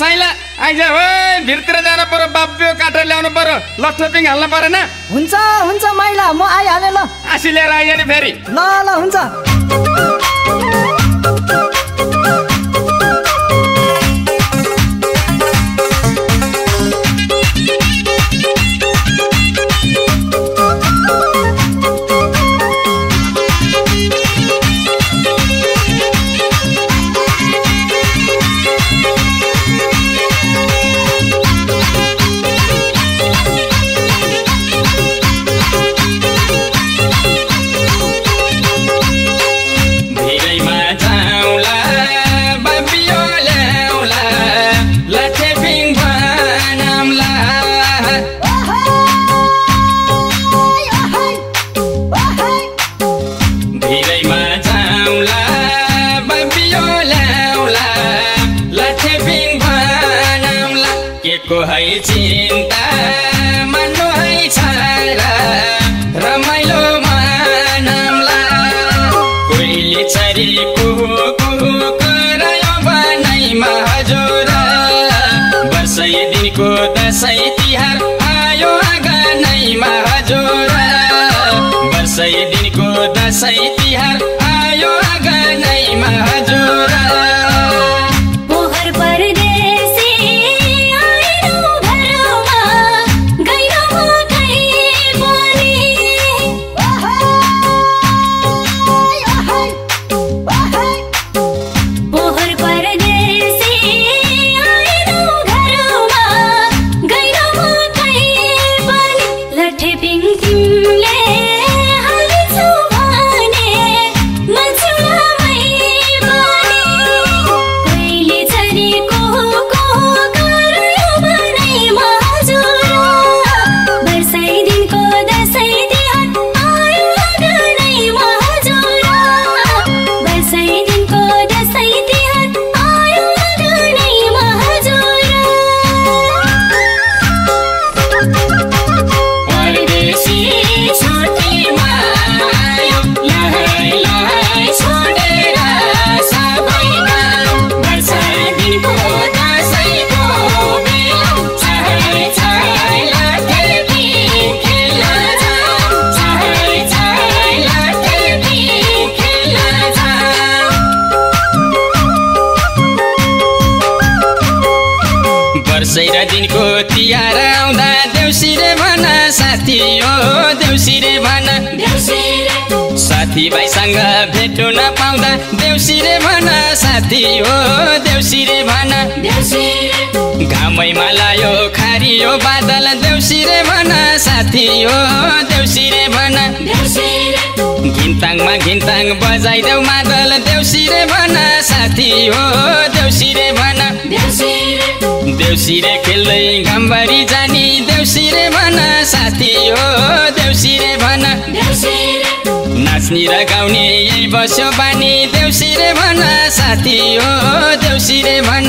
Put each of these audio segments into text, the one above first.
साइला आइज हो भिरतिर जानु पर्यो बाब्यो काटेर ल्याउनु पर्यो लट्ठपिङ हाल्नु परेन। हुन्छ हुन्छ माइला म आइहालेँ ल। आसी लिएर नि फेरि। ल ल हुन्छ। वर्षै दिनको दसैँ तिहार आयो आँगनैमा हजुर पोखर परदेशी साथी हो देउसिरे भन। साथीभाइसँग भेट्नु नपाउँदा देउसिरे भन। साथी हो देउसिरे भन। घामैमा लायो खारियो बादल देउसिरे भन। साथी हो देउसिरे भन। घिन्ताङमा घिन्ताङ बजाइदेऊ मादल देउसिरे भन। साथी हो देउसिरे भन। देउसिरे खेल्दै घामभरि जानी देउसिरे भन साथी हो देउसिरे भन। नाच्ने र गाउने यही बस्यो बानी देउसिरे भन साथी हो देउसिरे भन।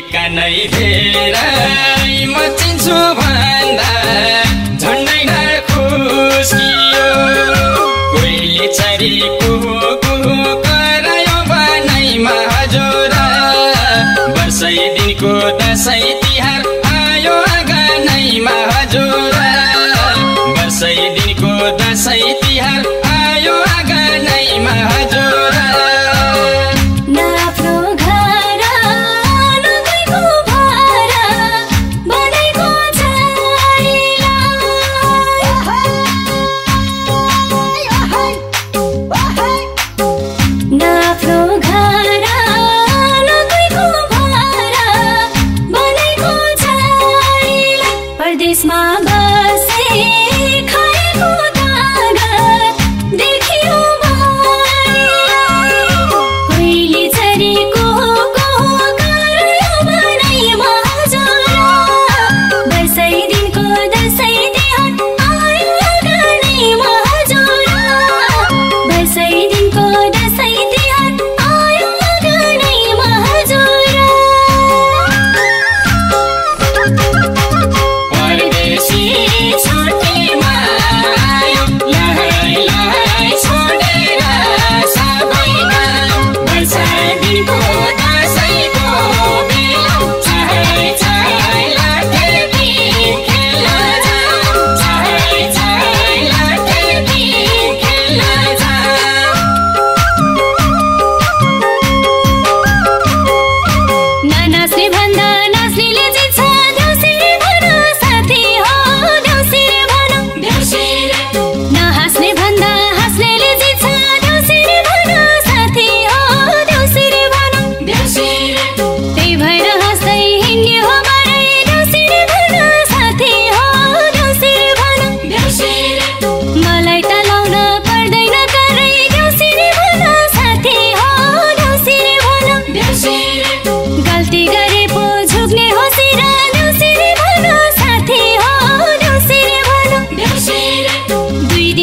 के भेरा, फेर म चिन्छु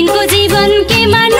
इनको जीवन के मन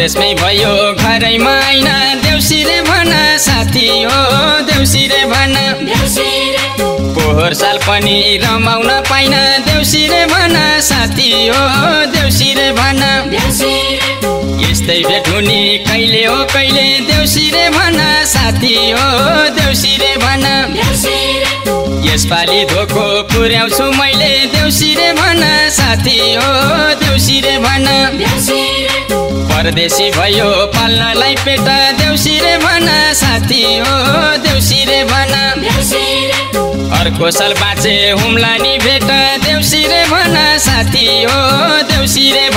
त्यसमै भयो घरैमा आइन देउसीले भन साथी हो देउसीले भन। पोहोर साल पनि रमाउन पाइन। देउसीले भन साथी हो देउसीले भन। यस्तै भेट हुने कहिले हो कहिले? देउसीले भन साथी हो देउसीले भन। यसपालि धोको पुर्याउँछु मैले। देउसीले भन साथी हो देउसीले भन। परदेशी भयो पाल्नलाई पेटा देउसी रे भना साथी हो देउसी रे भना। अर्को साल बाँचे हुम्ला नि भेट देउसी रे भना साथी हो देउसी रे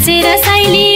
नाचेर साइली